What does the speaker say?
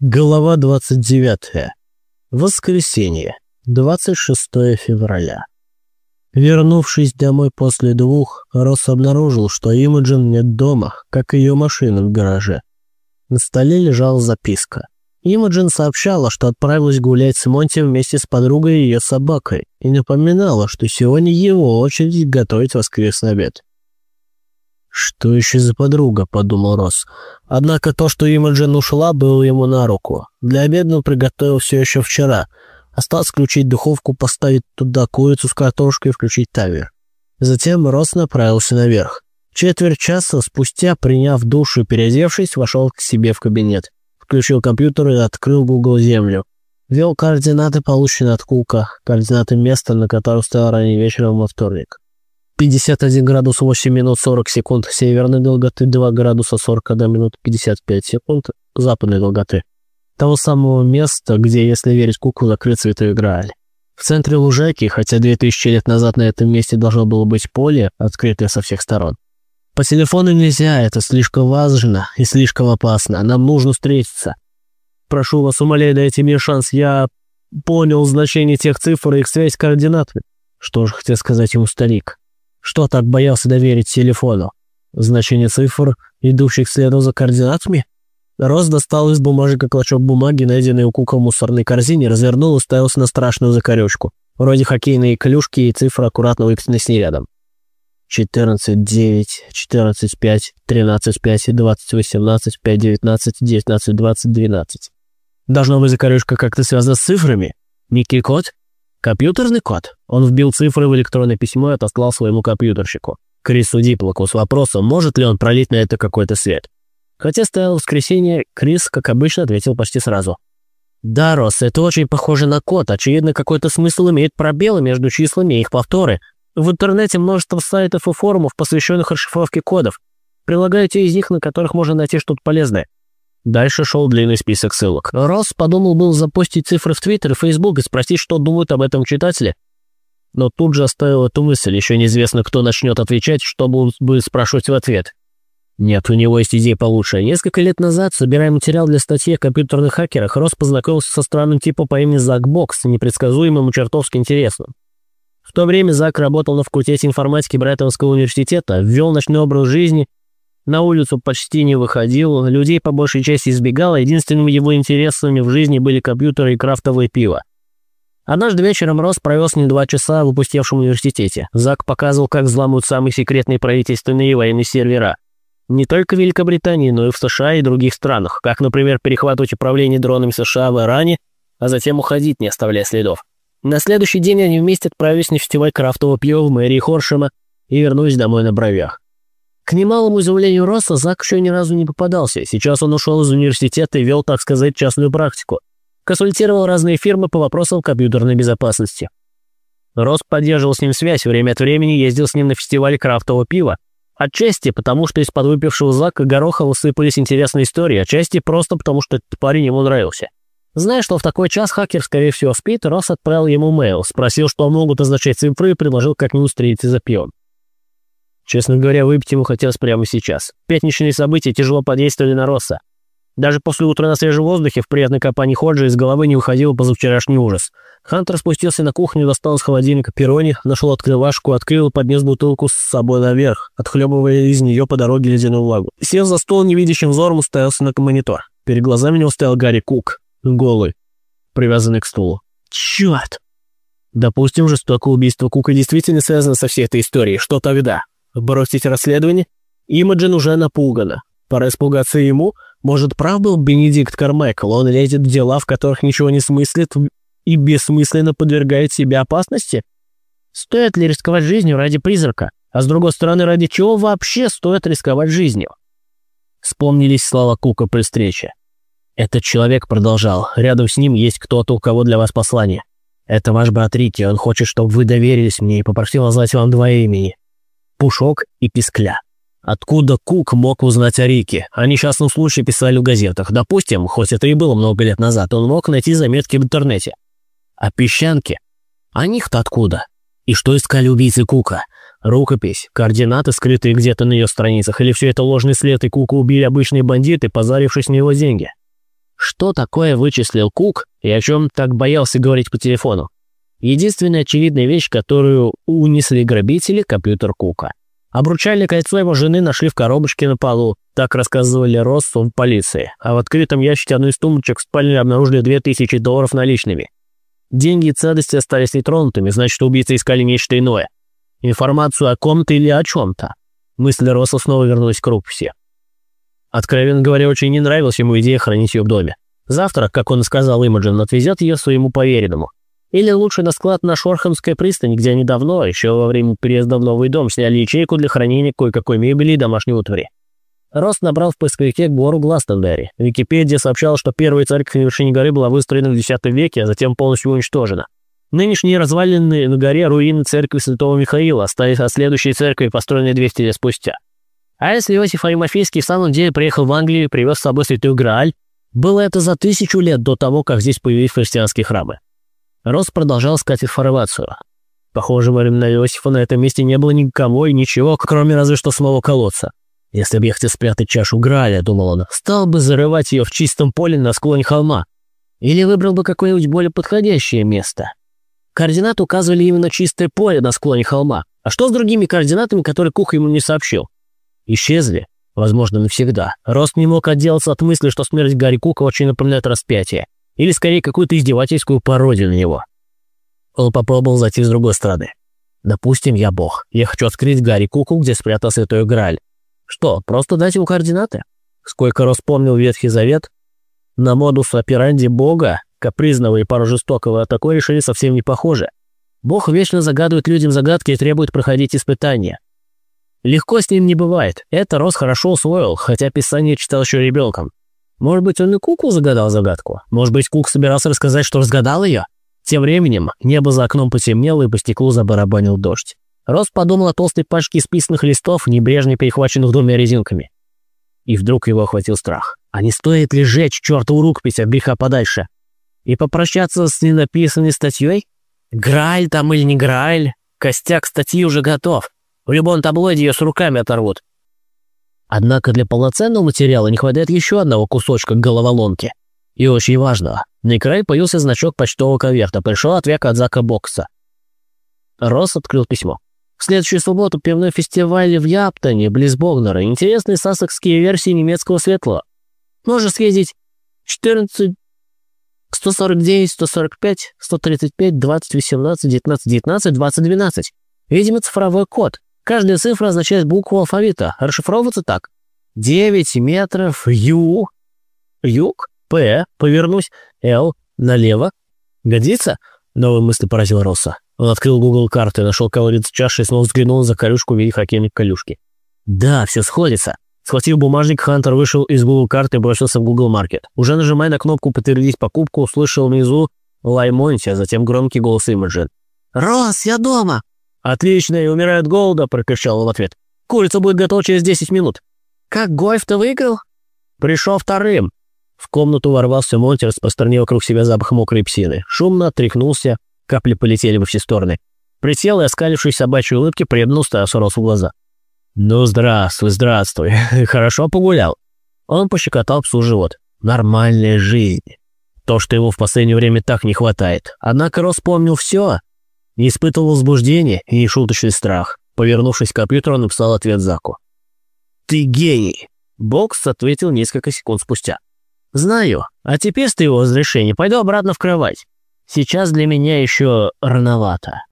Глава 29. Воскресенье. 26 февраля. Вернувшись домой после двух, Росс обнаружил, что Имаджин нет дома, как и ее машина в гараже. На столе лежала записка. Имаджин сообщала, что отправилась гулять с Монти вместе с подругой и ее собакой, и напоминала, что сегодня его очередь готовить воскресный обед. «Что еще за подруга?» – подумал Росс. Однако то, что Имаджин ушла, было ему на руку. Для обеда он приготовил все еще вчера. Осталось включить духовку, поставить туда курицу с картошкой и включить тавер. Затем Росс направился наверх. Четверть часа спустя, приняв душ и переодевшись, вошел к себе в кабинет. Включил компьютер и открыл Google Землю. Ввел координаты, полученные от Кука, координаты места, на котором стоял ранее вечером во вторник. 51 градус 8 минут 40 секунд северной долготы, 2 градуса 41 минут 55 секунд западной долготы. Того самого места, где, если верить Куку, закрыт святой Грааль. В центре лужайки, хотя 2000 лет назад на этом месте должно было быть поле, открытое со всех сторон. По телефону нельзя, это слишком важно и слишком опасно, нам нужно встретиться. Прошу вас, умоляю, дайте мне шанс, я понял значение тех цифр и их связь с координатами. Что же хотел сказать ему старик? Что так боялся доверить телефону? Значение цифр, идущих следом за координатами? Рос достал из бумажника клочок бумаги, найденный у Кука в мусорной корзине, развернул и уставился на страшную закорючку. Вроде хоккейные клюшки и цифры аккуратно выписаны с ней рядом. 14, 9, 14, 5, 13, 5, 20, 18, 5, 19, 19, 20, 12. Должно быть закорючка как-то связана с цифрами. Некий код? Компьютерный код. Он вбил цифры в электронное письмо и отослал своему компьютерщику. Крису Диплоку с вопросом, может ли он пролить на это какой-то свет. Хотя стояло воскресенье, Крис, как обычно, ответил почти сразу. «Да, Росс, это очень похоже на код. Очевидно, какой-то смысл имеет пробелы между числами и их повторы. В интернете множество сайтов и форумов, посвященных расшифровке кодов. Прилагаю те из них, на которых можно найти что-то полезное. Дальше шел длинный список ссылок. Росс подумал был запостить цифры в Твиттер и Фейсбук и спросить, что думают об этом читатели. Но тут же оставил эту мысль, еще неизвестно, кто начнет отвечать, что будут спрашивать в ответ. Нет, у него есть идея получше. Несколько лет назад, собирая материал для статьи о компьютерных хакерах, Росс познакомился со странным типом по имени Зак Бокс, непредсказуемым и чертовски интересным. В то время Зак работал на факультете информатики Брайтонского университета, ввел ночной образ жизни – на улицу почти не выходил, людей по большей части избегал, единственными его интересами в жизни были компьютеры и крафтовое пиво. Однажды вечером Росс провел с ним два часа в опустевшем университете. Зак показывал, как взламывают самые секретные правительственные и военные сервера. Не только в Великобритании, но и в США и других странах, как, например, перехватывать управление дронами США в Иране, а затем уходить, не оставляя следов. На следующий день они вместе отправились на фестиваль крафтового пива в мэрии Хоршема и вернулись домой на бровях. К немалому изумлению Росса Зак еще ни разу не попадался. Сейчас он ушел из университета и вел, так сказать, частную практику. Консультировал разные фирмы по вопросам компьютерной безопасности. Росс поддерживал с ним связь, время от времени ездил с ним на фестиваль крафтового пива. Отчасти потому, что из-под выпившего Зака Горохова сыпались интересные истории, отчасти просто потому, что этот парень ему нравился. Зная, что в такой час хакер, скорее всего, спит, Росс отправил ему мейл, спросил, что могут означать цифры и предложил как-нибудь встретиться за пивом. Честно говоря, выпить ему хотелось прямо сейчас. Пятничные события тяжело подействовали на Росса. Даже после утра на свежем воздухе в приятной компании Ходжи из головы не уходил позавчерашний ужас. Хантер спустился на кухню, достал из холодильника перони, нашел открывашку, открыл и поднес бутылку с собой наверх, отхлебывая из нее по дороге ледяную влагу. Сев за стол, невидящим взором уставился на монитор. Перед глазами него стоял Гарри Кук, голый, привязанный к стулу. Черт! Допустим, жестокое убийство Кука действительно связано со всей этой историей. Что тогда? Бросить расследование? Имаджин уже напугана. Пора испугаться ему. Может, прав был Бенедикт Кармайкл? Он лезет в дела, в которых ничего не смыслит и бессмысленно подвергает себя опасности? Стоит ли рисковать жизнью ради призрака? А с другой стороны, ради чего вообще стоит рисковать жизнью? Вспомнились слова Кука при встрече. Этот человек продолжал. Рядом с ним есть кто-то, у кого для вас послание. Это ваш брат Рики, он хочет, чтобы вы доверились мне и попросил назвать вам два имени. Пушок и Пискля. Откуда Кук мог узнать о Рике? О несчастном случае писали в газетах. Допустим, хоть это и было много лет назад, он мог найти заметки в интернете. А песчанки? А них-то откуда? И что искали убийцы Кука? Рукопись, координаты, скрытые где-то на ее страницах, или все это ложный след, и Кука убили обычные бандиты, позарившись на его деньги? Что такое вычислил Кук и о чем так боялся говорить по телефону? Единственная очевидная вещь, которую унесли грабители – компьютер Кука. Обручальное кольцо его жены нашли в коробочке на полу, так рассказывали Россу в полиции. А в открытом ящике одной из тумбочек в спальне обнаружили 2000 долларов наличными. Деньги и ценности остались нетронутыми, значит, убийцы искали нечто иное. Информацию о ком-то или о чем-то. Мысли Росса снова вернулись к рукописи. Откровенно говоря, очень не нравилась ему идея хранить ее в доме. Завтра, как он сказал Имаджин, отвезет ее своему поверенному. Или лучше на склад на Шорхамской пристани, где они давно, еще во время переезда в новый дом, сняли ячейку для хранения кое-какой мебели и домашней утвари. Рост набрал в поисковике гору Гластенберри. Википедия сообщала, что первая церковь на вершине горы была выстроена в X веке, а затем полностью уничтожена. Нынешние развалины на горе руины церкви Святого Михаила остались от следующей церкви, построенной 200 лет спустя. А если Иосиф Аримофейский в самом деле приехал в Англию и привез с собой Святую Грааль, было это за тысячу лет до того, как здесь появились христианские храмы. Рос продолжал искать информацию. Похоже, во времена Иосифа на этом месте не было никого и ничего, кроме разве что самого колодца. Если бы я хотел спрятать чашу Граля, думал он, стал бы зарывать ее в чистом поле на склоне холма. Или выбрал бы какое-нибудь более подходящее место. Координаты указывали именно чистое поле на склоне холма. А что с другими координатами, которые Кух ему не сообщил? Исчезли, возможно, навсегда. Рост не мог отделаться от мысли, что смерть Гарри Кука очень напоминает распятие. Или, скорее, какую-то издевательскую пародию на него. Он попробовал зайти с другой стороны. Допустим, я бог. Я хочу открыть Гарри Куку, где спрятал святой Грааль. Что, просто дать ему координаты? Сколько раз помнил Ветхий Завет, на модус операнди бога, капризного и пару жестокого, такое решение совсем не похоже. Бог вечно загадывает людям загадки и требует проходить испытания. Легко с ним не бывает. Это Рос хорошо усвоил, хотя Писание читал еще ребенком. Может быть, он и Куку загадал загадку? Может быть, Кук собирался рассказать, что разгадал ее? Тем временем небо за окном потемнело и по стеклу забарабанил дождь. Рос подумал о толстой пачке списанных листов, небрежно перехваченных двумя резинками. И вдруг его охватил страх. А не стоит ли жечь чертову рукопись от греха подальше? И попрощаться с ненаписанной статьей? Грааль там или не Грааль? Костяк статьи уже готов. В любом таблоиде ее с руками оторвут. Однако для полноценного материала не хватает еще одного кусочка головоломки. И очень важного. На экране появился значок почтового конверта. Пришел ответ от Зака Бокса. Росс открыл письмо. В следующую субботу пивной фестиваль в Яптоне, близ Богнера. Интересные сассекские версии немецкого светлого. Можно съездить 14, 149, 145, 135, 20, 18, 19, 19, 20, 12. Видимо, цифровой код. Каждая цифра означает букву алфавита. Расшифровывается так. 9 метров Ю. Юг. П. Повернусь. Л. Налево. Годится? Новая мысль поразила Росса. Он открыл Google карты, нашел колодец чаши и снова взглянул за колюшку в виде хоккейной колюшки. Да, все сходится. Схватив бумажник, Хантер вышел из Google карты и бросился в Google Market. Уже нажимая на кнопку «Подтвердить покупку», услышал внизу Лаймонти, а затем громкий голос Имаджин. «Рос, я дома!» «Отлично, и умирает голода!» – прокричал он в ответ. «Курица будет готова через 10 минут!» «Как Гольф-то выиграл?» «Пришел вторым!» В комнату ворвался Монти, распространил вокруг себя запах мокрой псины. Шумно отряхнулся, Капли полетели во все стороны. Присел и, оскалившись собачьей улыбки, приобнул Стасу Росу в глаза. «Ну, здравствуй, здравствуй. Хорошо погулял». Он пощекотал псу живот. «Нормальная жизнь. То, что его в последнее время так не хватает. Однако Рос помнил все. Не испытывал возбуждения и не шуточный страх. Повернувшись к компьютеру, написал ответ Заку. «Ты гений!» Бокс ответил несколько секунд спустя. «Знаю. А теперь с твоего разрешения пойду обратно в кровать. Сейчас для меня еще рановато.